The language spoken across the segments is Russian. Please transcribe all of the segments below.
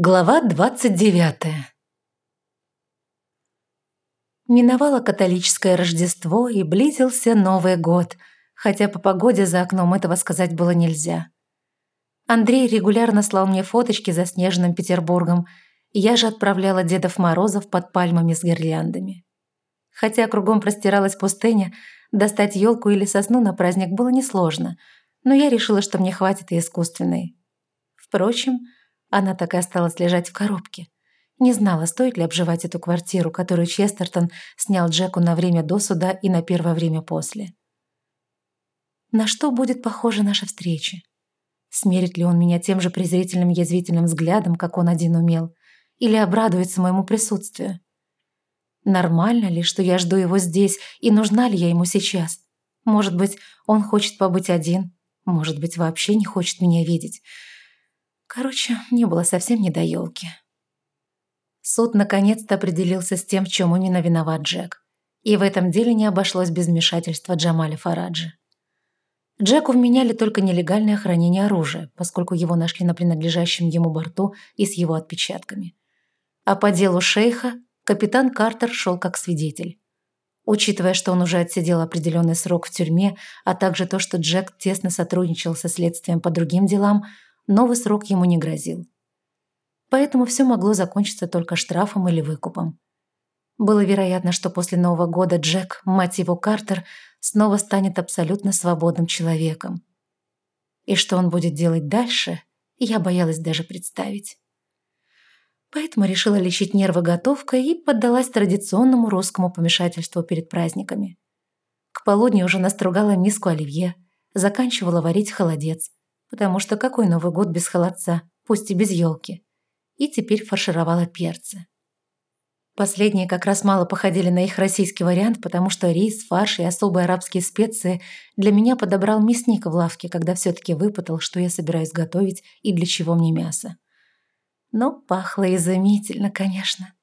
Глава двадцать девятая Миновало католическое Рождество и близился Новый год, хотя по погоде за окном этого сказать было нельзя. Андрей регулярно слал мне фоточки за снежным Петербургом, и я же отправляла Дедов Морозов под пальмами с гирляндами. Хотя кругом простиралась пустыня, достать елку или сосну на праздник было несложно, но я решила, что мне хватит и искусственной. Впрочем, она так и осталась лежать в коробке. Не знала, стоит ли обживать эту квартиру, которую Честертон снял Джеку на время до суда и на первое время после. На что будет похожа наша встреча? Смерит ли он меня тем же презрительным язвительным взглядом, как он один умел, или обрадуется моему присутствию? Нормально ли, что я жду его здесь, и нужна ли я ему сейчас? Может быть, он хочет побыть один, может быть, вообще не хочет меня видеть. Короче, мне было совсем не до елки. Суд наконец-то определился с тем, в чем именно виноват Джек. И в этом деле не обошлось без вмешательства Джамаля Фараджи. Джеку вменяли только нелегальное хранение оружия, поскольку его нашли на принадлежащем ему борту и с его отпечатками. А по делу шейха капитан Картер шел как свидетель. Учитывая, что он уже отсидел определенный срок в тюрьме, а также то, что Джек тесно сотрудничал со следствием по другим делам – новый срок ему не грозил. Поэтому все могло закончиться только штрафом или выкупом. Было вероятно, что после Нового года Джек, мать его Картер, снова станет абсолютно свободным человеком. И что он будет делать дальше, я боялась даже представить. Поэтому решила лечить нервы готовкой и поддалась традиционному русскому помешательству перед праздниками. К полудню уже настругала миску оливье, заканчивала варить холодец, потому что какой Новый год без холодца, пусть и без елки. И теперь фаршировала перцы. Последние как раз мало походили на их российский вариант, потому что рис, фарш и особые арабские специи для меня подобрал мясник в лавке, когда все-таки выпытал, что я собираюсь готовить и для чего мне мясо. Но пахло изумительно, конечно.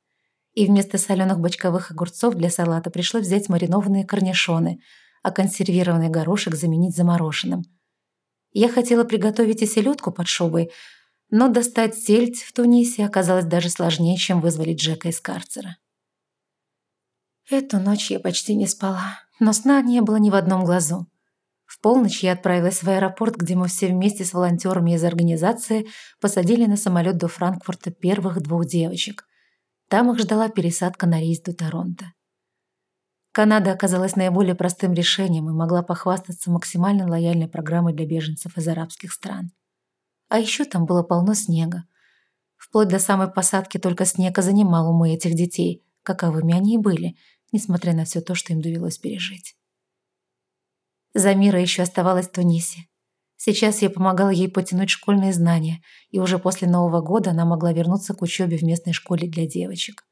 И вместо соленых бочковых огурцов для салата пришлось взять маринованные корнишоны, а консервированный горошек заменить замороженным – я хотела приготовить и селедку под шубой, но достать сельдь в Тунисе оказалось даже сложнее, чем вызвали Джека из карцера. Эту ночь я почти не спала, но сна не было ни в одном глазу. В полночь я отправилась в аэропорт, где мы все вместе с волонтерами из организации посадили на самолет до Франкфурта первых двух девочек. Там их ждала пересадка на рейс до Торонто. Канада оказалась наиболее простым решением и могла похвастаться максимально лояльной программой для беженцев из арабских стран. А еще там было полно снега. Вплоть до самой посадки только снег занимал умы этих детей, каковыми они и были, несмотря на все то, что им довелось пережить. Замира еще оставалась в Тунисе. Сейчас я помогала ей потянуть школьные знания, и уже после Нового года она могла вернуться к учебе в местной школе для девочек.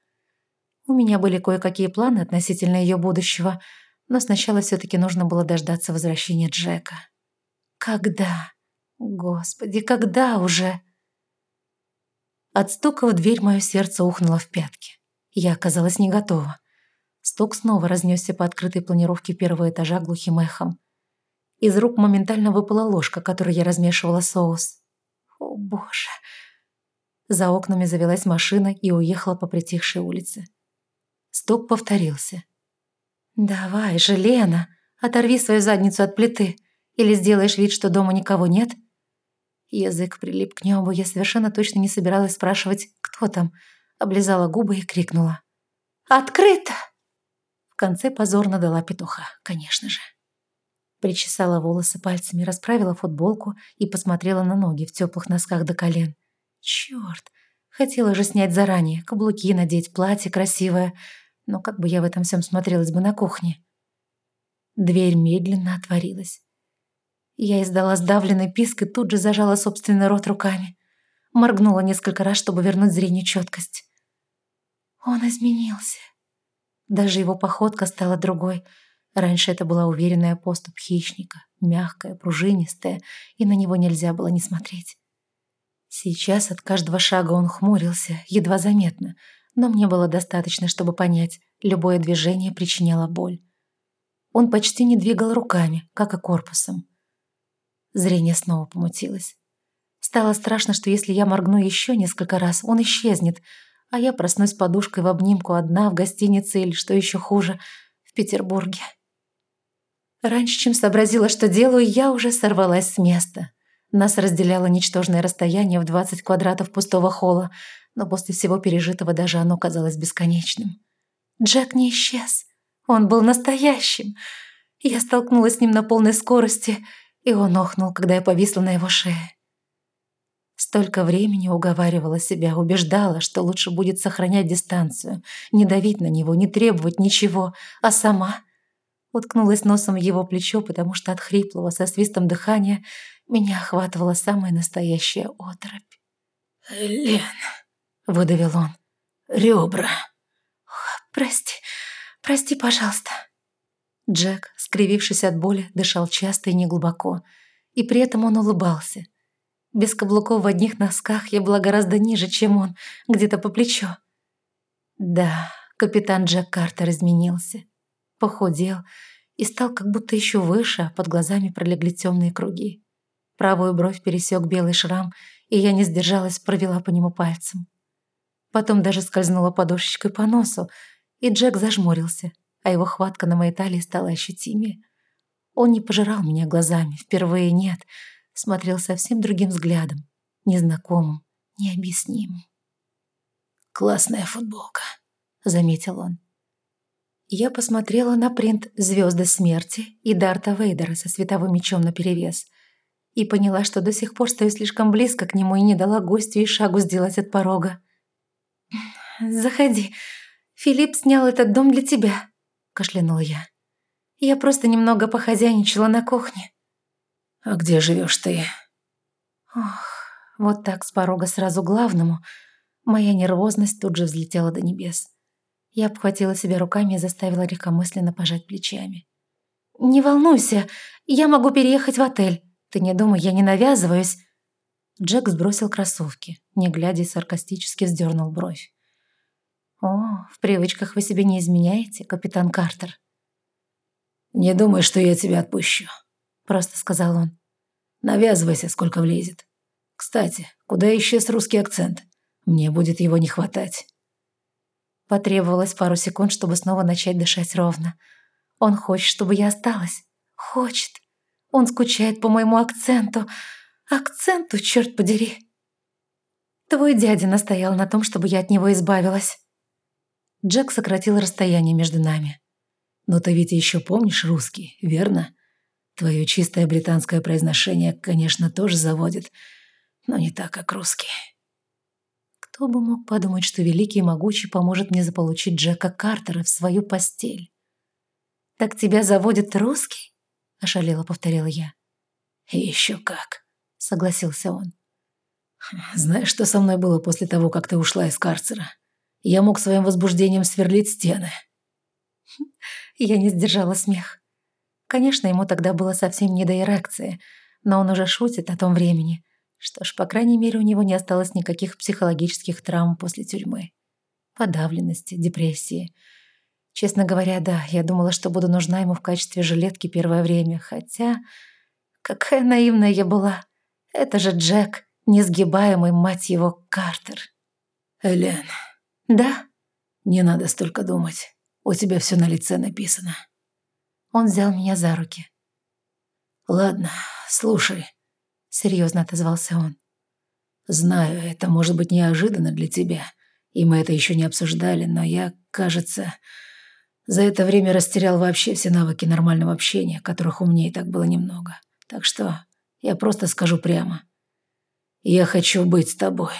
У меня были кое-какие планы относительно ее будущего, но сначала все-таки нужно было дождаться возвращения Джека. Когда? Господи, когда уже? От стука в дверь мое сердце ухнуло в пятки. Я оказалась не готова. Стук снова разнесся по открытой планировке первого этажа глухим эхом. Из рук моментально выпала ложка, которой я размешивала соус. О, боже. За окнами завелась машина и уехала по притихшей улице. Стук повторился. «Давай же, Лена, оторви свою задницу от плиты. Или сделаешь вид, что дома никого нет?» Язык прилип к небу, я совершенно точно не собиралась спрашивать, кто там. Облизала губы и крикнула. «Открыто!» В конце позорно дала петуха, конечно же. Причесала волосы пальцами, расправила футболку и посмотрела на ноги в теплых носках до колен. Черт, хотела же снять заранее, каблуки надеть, платье красивое, но как бы я в этом всем смотрелась бы на кухне? Дверь медленно отворилась. Я издала сдавленный писк и тут же зажала собственный рот руками. Моргнула несколько раз, чтобы вернуть зрению четкость. Он изменился. Даже его походка стала другой. Раньше это была уверенная поступ хищника, мягкая, пружинистая, и на него нельзя было не смотреть. Сейчас от каждого шага он хмурился, едва заметно, но мне было достаточно, чтобы понять, любое движение причиняло боль. Он почти не двигал руками, как и корпусом. Зрение снова помутилось. Стало страшно, что если я моргну еще несколько раз, он исчезнет, а я проснусь подушкой в обнимку одна в гостинице или, что еще хуже, в Петербурге. Раньше, чем сообразила, что делаю, я уже сорвалась с места. Нас разделяло ничтожное расстояние в 20 квадратов пустого холла, но после всего пережитого даже оно казалось бесконечным. Джек не исчез. Он был настоящим. Я столкнулась с ним на полной скорости, и он охнул, когда я повисла на его шее. Столько времени уговаривала себя, убеждала, что лучше будет сохранять дистанцию, не давить на него, не требовать ничего, а сама уткнулась носом в его плечо, потому что от хриплого со свистом дыхания меня охватывала самая настоящая оторопь. «Лен», — выдавил он, — «ребра». «Прости, прости, пожалуйста». Джек, скривившись от боли, дышал часто и неглубоко, и при этом он улыбался. Без каблуков в одних носках я была гораздо ниже, чем он, где-то по плечо. Да, капитан Джек Картер изменился. Похудел и стал как будто еще выше, а под глазами пролегли темные круги. Правую бровь пересек белый шрам, и я не сдержалась, провела по нему пальцем. Потом даже скользнула подушечкой по носу, и Джек зажмурился, а его хватка на моей талии стала ощутимее. Он не пожирал меня глазами, впервые нет — смотрел совсем другим взглядом, незнакомым, необъяснимым. «Классная футболка», — заметил он. Я посмотрела на принт «Звезды смерти» и Дарта Вейдера со световым мечом наперевес и поняла, что до сих пор стою слишком близко к нему и не дала гостю и шагу сделать от порога. «Заходи. Филипп снял этот дом для тебя», — кашлянула я. «Я просто немного похозяйничала на кухне». «А где живешь ты?» Ох, вот так с порога сразу главному. Моя нервозность тут же взлетела до небес. Я обхватила себя руками и заставила легкомысленно пожать плечами. «Не волнуйся, я могу переехать в отель. Ты не думай, я не навязываюсь». Джек сбросил кроссовки, не глядя и саркастически вздернул бровь. «О, в привычках вы себе не изменяете, капитан Картер?» «Не думай, что я тебя отпущу», — просто сказал он. «Навязывайся, сколько влезет. Кстати, куда исчез русский акцент? Мне будет его не хватать». Потребовалось пару секунд, чтобы снова начать дышать ровно. Он хочет, чтобы я осталась. Хочет. Он скучает по моему акценту. Акценту, черт подери. Твой дядя настоял на том, чтобы я от него избавилась. Джек сократил расстояние между нами. «Но ты ведь еще помнишь русский, верно? Твое чистое британское произношение, конечно, тоже заводит, но не так, как русский. Кто бы мог подумать, что Великий и Могучий поможет мне заполучить Джека Картера в свою постель? «Так тебя заводит русский?» – ошалело повторила я. «Еще как», – согласился он. «Знаешь, что со мной было после того, как ты ушла из карцера? Я мог своим возбуждением сверлить стены». Я не сдержала смех. Конечно, ему тогда было совсем не до эрекции, но он уже шутит о том времени. Что ж, по крайней мере, у него не осталось никаких психологических травм после тюрьмы. Подавленности, депрессии. Честно говоря, да, я думала, что буду нужна ему в качестве жилетки первое время, хотя... Какая наивная я была. Это же Джек, несгибаемый, мать его, Картер. Элен. Да? Не надо столько думать. У тебя все на лице написано. Он взял меня за руки. «Ладно, слушай», — серьезно отозвался он. «Знаю, это может быть неожиданно для тебя, и мы это еще не обсуждали, но я, кажется, за это время растерял вообще все навыки нормального общения, которых у меня и так было немного. Так что я просто скажу прямо. Я хочу быть с тобой.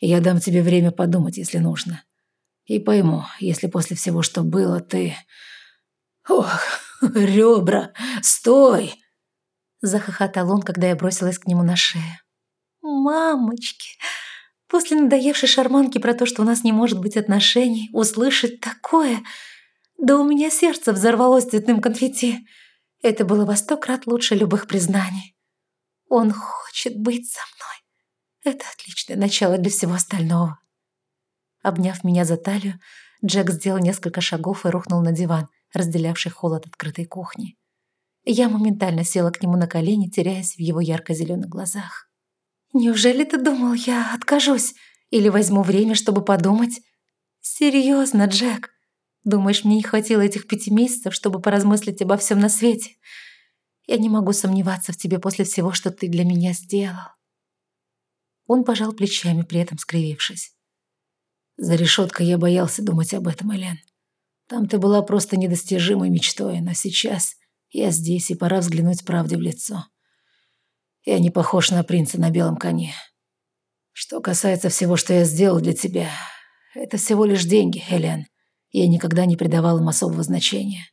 Я дам тебе время подумать, если нужно. И пойму, если после всего, что было, ты «Ох, ребра, стой!» Захохотал он, когда я бросилась к нему на шею. «Мамочки!» После надоевшей шарманки про то, что у нас не может быть отношений, услышать такое... Да у меня сердце взорвалось цветным конфетти. Это было во сто крат лучше любых признаний. Он хочет быть со мной. Это отличное начало для всего остального. Обняв меня за талию, Джек сделал несколько шагов и рухнул на диван, разделявший холод открытой кухни. Я моментально села к нему на колени, теряясь в его ярко-зеленых глазах. Неужели ты думал, я откажусь? Или возьму время, чтобы подумать? Серьезно, Джек? Думаешь, мне не хватило этих пяти месяцев, чтобы поразмыслить обо всем на свете? Я не могу сомневаться в тебе после всего, что ты для меня сделал. Он пожал плечами, при этом скривившись. За решеткой я боялся думать об этом, Элен. Там ты была просто недостижимой мечтой, но сейчас я здесь, и пора взглянуть правде в лицо. Я не похож на принца на белом коне. Что касается всего, что я сделал для тебя, это всего лишь деньги, Элен. Я никогда не придавал им особого значения.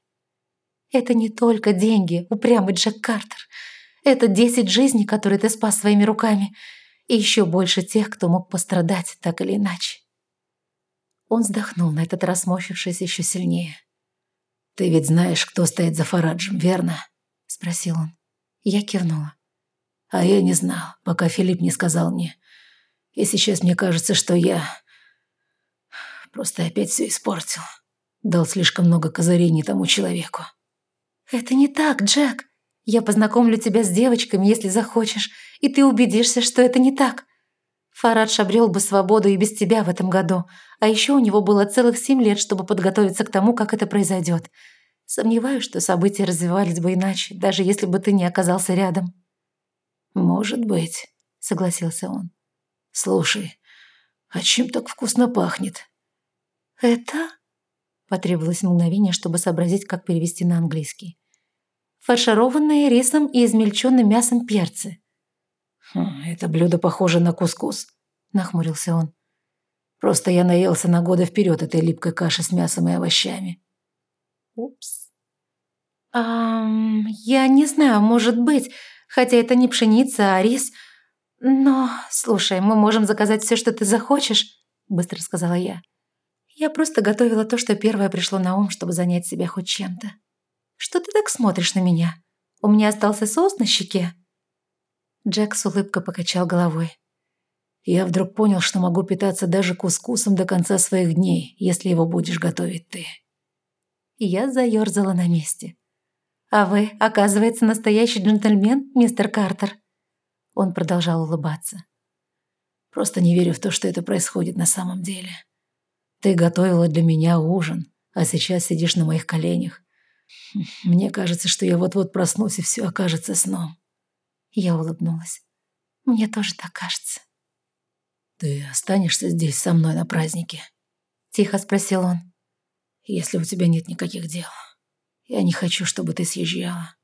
Это не только деньги, упрямый Джек Картер. Это десять жизней, которые ты спас своими руками. И еще больше тех, кто мог пострадать так или иначе. Он вздохнул, на этот раз морщившись еще сильнее. «Ты ведь знаешь, кто стоит за Фараджем, верно?» – спросил он. Я кивнула. «А я не знал, пока Филипп не сказал мне. И сейчас мне кажется, что я просто опять все испортил. Дал слишком много козырей не тому человеку». «Это не так, Джек. Я познакомлю тебя с девочками, если захочешь, и ты убедишься, что это не так. Фарадж обрел бы свободу и без тебя в этом году, а еще у него было целых семь лет, чтобы подготовиться к тому, как это произойдет. Сомневаюсь, что события развивались бы иначе, даже если бы ты не оказался рядом». «Может быть», — согласился он. «Слушай, а чем так вкусно пахнет?» «Это?» — потребовалось мгновение, чтобы сообразить, как перевести на английский. «Фаршированные рисом и измельченным мясом перцы». Хм, «Это блюдо похоже на кускус», — нахмурился он. «Просто я наелся на годы вперед этой липкой каши с мясом и овощами». «Упс». «Ам, я не знаю, может быть, хотя это не пшеница, а рис. Но, слушай, мы можем заказать все, что ты захочешь», — быстро сказала я. «Я просто готовила то, что первое пришло на ум, чтобы занять себя хоть чем-то. Что ты так смотришь на меня? У меня остался соус на щеке?» Джек с улыбкой покачал головой. «Я вдруг понял, что могу питаться даже кускусом до конца своих дней, если его будешь готовить ты». Я заёрзала на месте. «А вы, оказывается, настоящий джентльмен, мистер Картер?» Он продолжал улыбаться. «Просто не верю в то, что это происходит на самом деле. Ты готовила для меня ужин, а сейчас сидишь на моих коленях. Мне кажется, что я вот-вот проснусь, и все окажется сном». Я улыбнулась. Мне тоже так кажется. «Ты останешься здесь со мной на празднике?» Тихо спросил он. «Если у тебя нет никаких дел. Я не хочу, чтобы ты съезжала.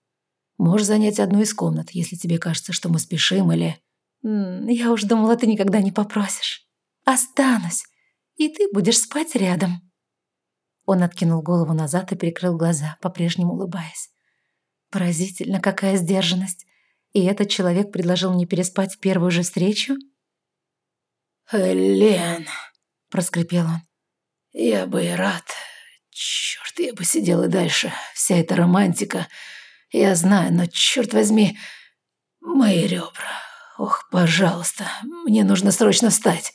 Можешь занять одну из комнат, если тебе кажется, что мы спешим или...» «Я уж думала, ты никогда не попросишь. Останусь, и ты будешь спать рядом». Он откинул голову назад и прикрыл глаза, по-прежнему улыбаясь. Поразительно, какая сдержанность. И этот человек предложил мне переспать в первую же встречу? «Элен», — проскрипел он, — «я бы и рад. Черт, я бы сидел и дальше. Вся эта романтика. Я знаю, но черт возьми, мои ребра. Ох, пожалуйста, мне нужно срочно встать».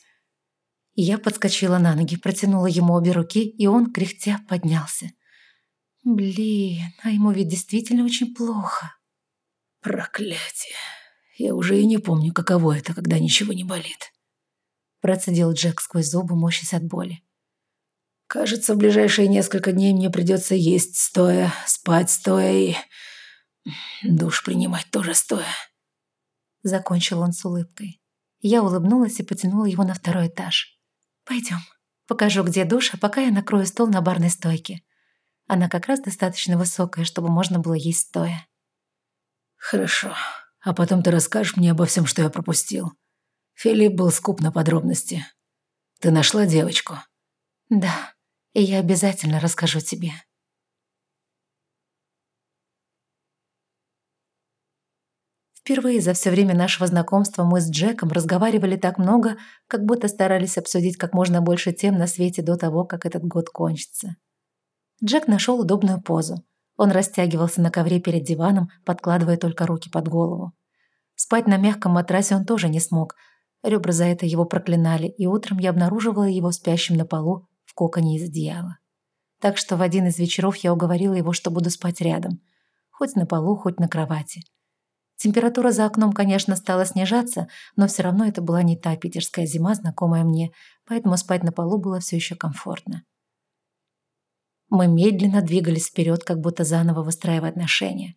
Я подскочила на ноги, протянула ему обе руки, и он, кряхтя, поднялся. Блин, а ему ведь действительно очень плохо. «Проклятие! Я уже и не помню, каково это, когда ничего не болит». Процедил Джек сквозь зубы, морщась от боли. «Кажется, в ближайшие несколько дней мне придется есть стоя, спать стоя и... душ принимать тоже стоя». Закончил он с улыбкой. Я улыбнулась и потянула его на второй этаж. «Пойдем. Покажу, где душ, а пока я накрою стол на барной стойке. Она как раз достаточно высокая, чтобы можно было есть стоя». «Хорошо. А потом ты расскажешь мне обо всем, что я пропустил. Филипп был скуп на подробности. Ты нашла девочку?» «Да, и я обязательно расскажу тебе». Впервые за все время нашего знакомства мы с Джеком разговаривали так много, как будто старались обсудить как можно больше тем на свете до того, как этот год кончится. Джек нашел удобную позу. Он растягивался на ковре перед диваном, подкладывая только руки под голову. Спать на мягком матрасе он тоже не смог. Ребра за это его проклинали, и утром я обнаруживала его спящим на полу в коконе из одеяла. Так что в один из вечеров я уговорила его, что буду спать рядом. Хоть на полу, хоть на кровати. Температура за окном, конечно, стала снижаться, но все равно это была не та питерская зима, знакомая мне, поэтому спать на полу было все еще комфортно. Мы медленно двигались вперед, как будто заново выстраивая отношения.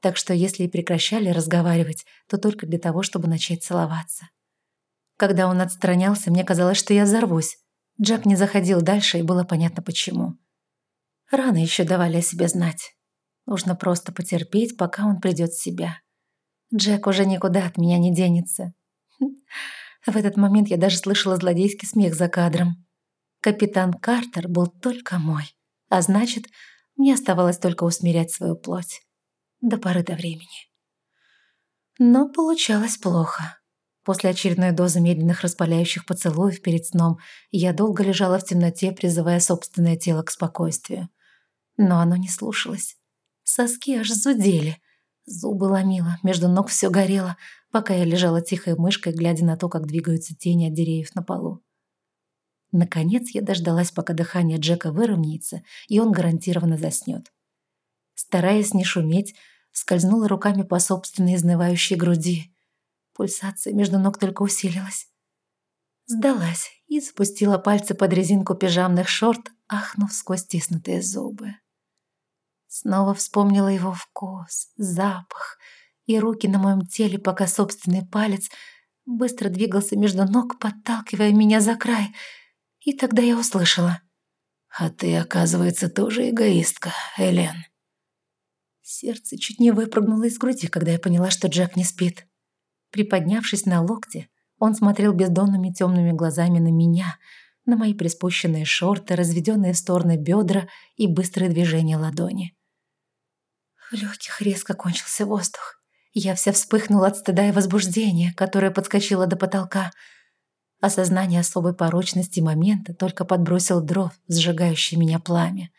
Так что если и прекращали разговаривать, то только для того, чтобы начать целоваться. Когда он отстранялся, мне казалось, что я взорвусь. Джек не заходил дальше, и было понятно почему. Рано еще давали о себе знать. Нужно просто потерпеть, пока он придет в себя. Джек уже никуда от меня не денется. В этот момент я даже слышала злодейский смех за кадром. Капитан Картер был только мой. А значит, мне оставалось только усмирять свою плоть. До поры до времени. Но получалось плохо. После очередной дозы медленных распаляющих поцелуев перед сном я долго лежала в темноте, призывая собственное тело к спокойствию. Но оно не слушалось. Соски аж зудели — Зубы ломило, между ног все горело, пока я лежала тихой мышкой, глядя на то, как двигаются тени от деревьев на полу. Наконец я дождалась, пока дыхание Джека выровняется, и он гарантированно заснет. Стараясь не шуметь, скользнула руками по собственной изнывающей груди. Пульсация между ног только усилилась. Сдалась и запустила пальцы под резинку пижамных шорт, ахнув сквозь стиснутые зубы. Снова вспомнила его вкус, запах и руки на моем теле, пока собственный палец быстро двигался между ног, подталкивая меня за край. И тогда я услышала. «А ты, оказывается, тоже эгоистка, Элен». Сердце чуть не выпрыгнуло из груди, когда я поняла, что Джек не спит. Приподнявшись на локте, он смотрел бездонными темными глазами на меня, на мои приспущенные шорты, разведенные в стороны бедра и быстрые движения ладони. В легких резко кончился воздух. Я вся вспыхнула от стыда и возбуждения, которое подскочило до потолка. Осознание особой порочности момента только подбросил дров, сжигающий меня пламя.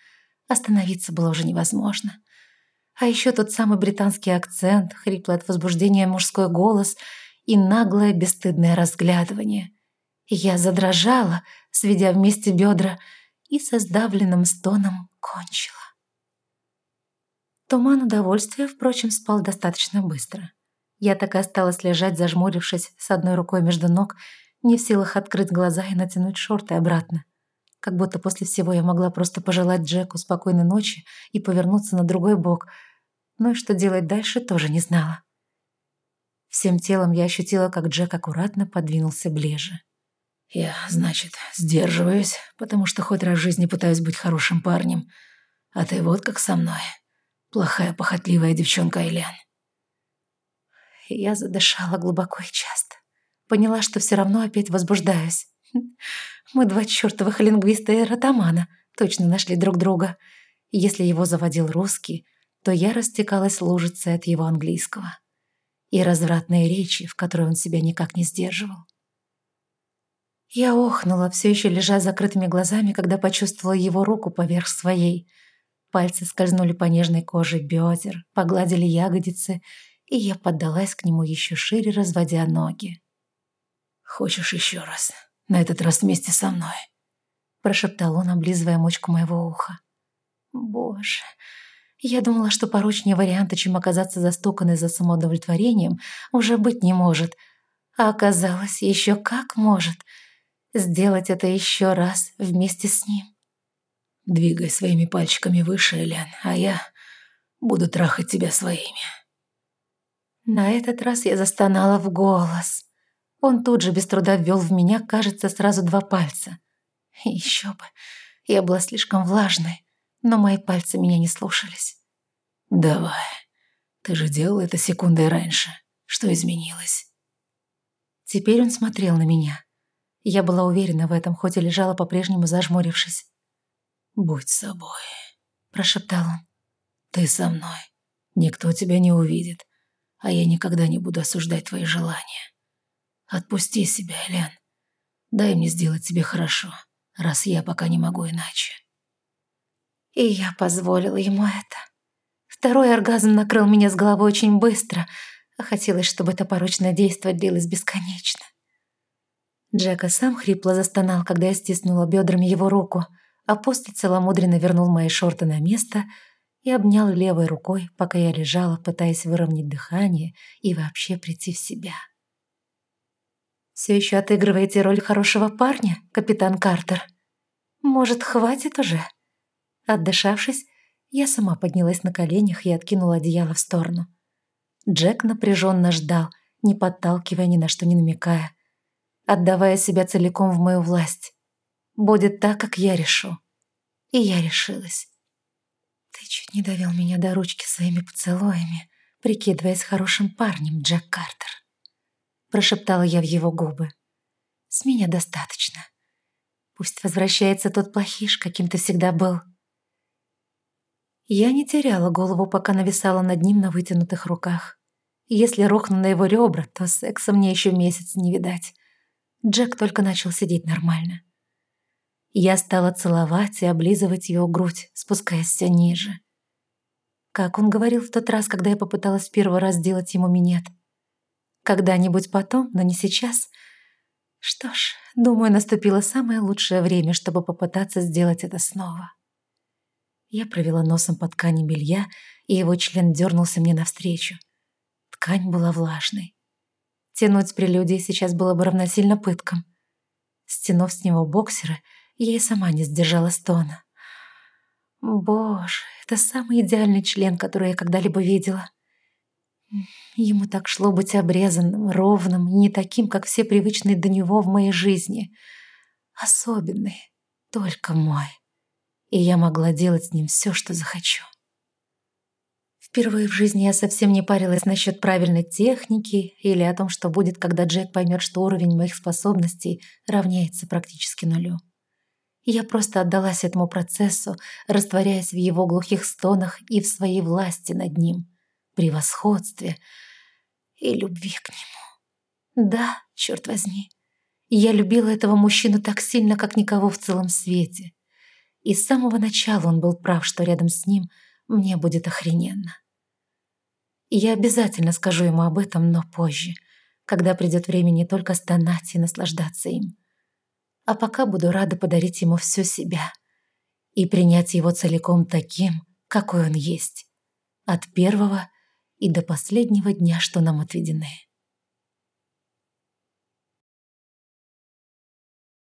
Остановиться было уже невозможно. А еще тот самый британский акцент, хриплый от возбуждения мужской голос и наглое бесстыдное разглядывание. Я задрожала, сведя вместе бедра, и со сдавленным стоном кончила. Туман удовольствия, впрочем, спал достаточно быстро. Я так и осталась лежать, зажмурившись с одной рукой между ног, не в силах открыть глаза и натянуть шорты обратно. Как будто после всего я могла просто пожелать Джеку спокойной ночи и повернуться на другой бок, но и что делать дальше тоже не знала. Всем телом я ощутила, как Джек аккуратно подвинулся ближе. «Я, значит, сдерживаюсь, потому что хоть раз в жизни пытаюсь быть хорошим парнем, а ты вот как со мной». Плохая, похотливая девчонка Элен. Я задышала глубоко и часто. Поняла, что все равно опять возбуждаюсь. Мы два чертовых лингвиста и ротамана точно нашли друг друга. Если его заводил русский, то я растекалась лужицей от его английского. И развратные речи, в которой он себя никак не сдерживал. Я охнула, все еще лежа закрытыми глазами, когда почувствовала его руку поверх своей – Пальцы скользнули по нежной коже бедер, погладили ягодицы, и я поддалась к нему еще шире, разводя ноги. «Хочешь еще раз? На этот раз вместе со мной?» Прошептал он, облизывая мочку моего уха. «Боже, я думала, что порочнее варианта, чем оказаться застуканной за самоудовлетворением, уже быть не может. А оказалось, еще как может. Сделать это еще раз вместе с ним. Двигай своими пальчиками выше, Элен, а я буду трахать тебя своими. На этот раз я застонала в голос. Он тут же без труда ввел в меня, кажется, сразу два пальца. Еще бы, я была слишком влажной, но мои пальцы меня не слушались. «Давай, ты же делал это секундой раньше. Что изменилось?» Теперь он смотрел на меня. Я была уверена в этом, хоть и лежала по-прежнему зажмурившись. «Будь собой», – прошептал он. «Ты со мной. Никто тебя не увидит, а я никогда не буду осуждать твои желания. Отпусти себя, Элен. Дай мне сделать тебе хорошо, раз я пока не могу иначе». И я позволила ему это. Второй оргазм накрыл меня с головой очень быстро, а хотелось, чтобы это порочное действие длилось бесконечно. Джека сам хрипло застонал, когда я стиснула бедрами его руку – а после целомудренно вернул мои шорты на место и обнял левой рукой, пока я лежала, пытаясь выровнять дыхание и вообще прийти в себя. «Все еще отыгрываете роль хорошего парня, капитан Картер? Может, хватит уже?» Отдышавшись, я сама поднялась на коленях и откинула одеяло в сторону. Джек напряженно ждал, не подталкивая ни на что не намекая, отдавая себя целиком в мою власть. Будет так, как я решу. И я решилась. Ты чуть не довел меня до ручки своими поцелуями, прикидываясь хорошим парнем, Джек Картер. Прошептала я в его губы. С меня достаточно. Пусть возвращается тот плохиш, каким ты всегда был. Я не теряла голову, пока нависала над ним на вытянутых руках. Если рухну на его ребра, то секса мне еще месяц не видать. Джек только начал сидеть нормально. Я стала целовать и облизывать его грудь, спускаясь все ниже. Как он говорил в тот раз, когда я попыталась первый раз сделать ему минет. Когда-нибудь потом, но не сейчас. Что ж, думаю, наступило самое лучшее время, чтобы попытаться сделать это снова. Я провела носом по ткани белья, и его член дернулся мне навстречу. Ткань была влажной. Тянуть с прелюдией сейчас было бы равносильно пыткам. Стянув с него боксеры, я и сама не сдержала стона. Боже, это самый идеальный член, который я когда-либо видела. Ему так шло быть обрезанным, ровным, не таким, как все привычные до него в моей жизни. Особенный, только мой и я могла делать с ним все, что захочу. Впервые в жизни я совсем не парилась насчет правильной техники или о том, что будет, когда Джек поймет, что уровень моих способностей равняется практически нулю. Я просто отдалась этому процессу, растворяясь в его глухих стонах и в своей власти над ним, превосходстве и любви к нему. Да, черт возьми, я любила этого мужчину так сильно, как никого в целом свете. И с самого начала он был прав, что рядом с ним мне будет охрененно. я обязательно скажу ему об этом, но позже, когда придет время не только стонать и наслаждаться им. А пока буду рада подарить ему всю себя и принять его целиком таким, какой он есть, от первого и до последнего дня, что нам отведены.